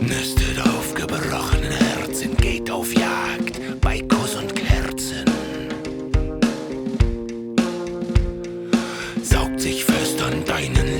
Nestet aufgebrochenen Herzen geht auf Jagd bei Kuss und Kerzen. Saugt sich fest an deinen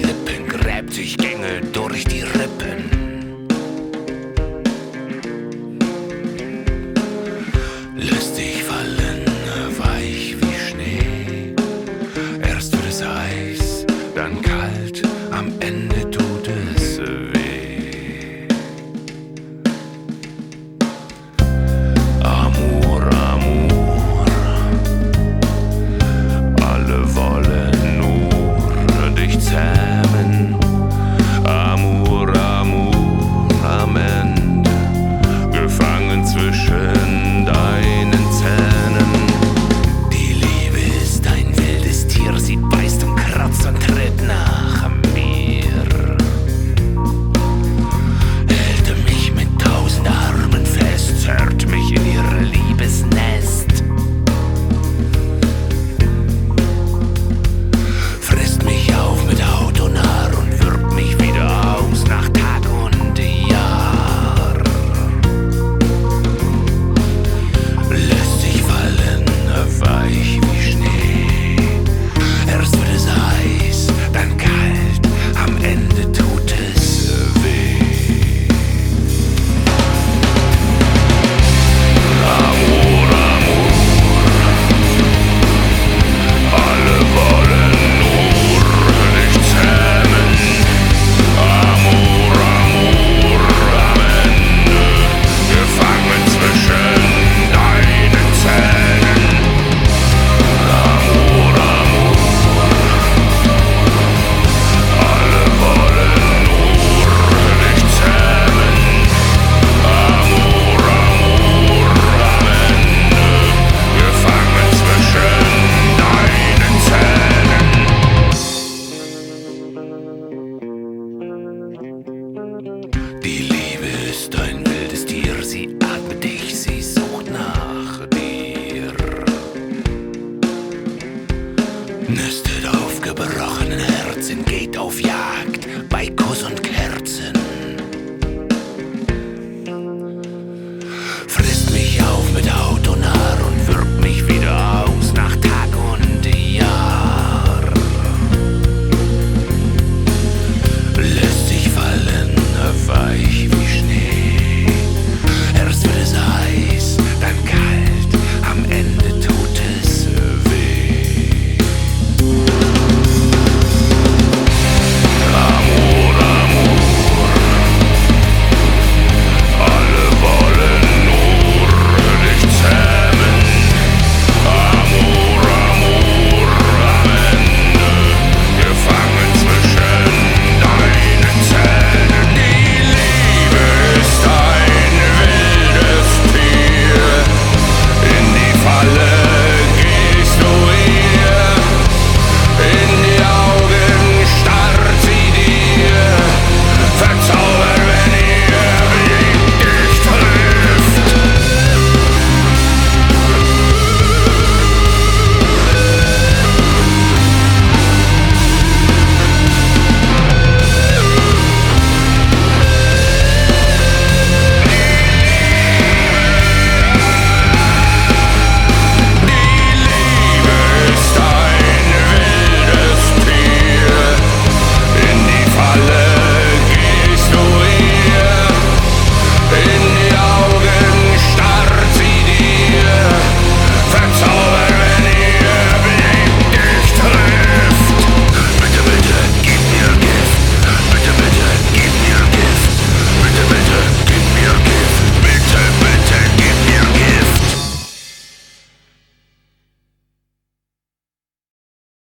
auf Ja.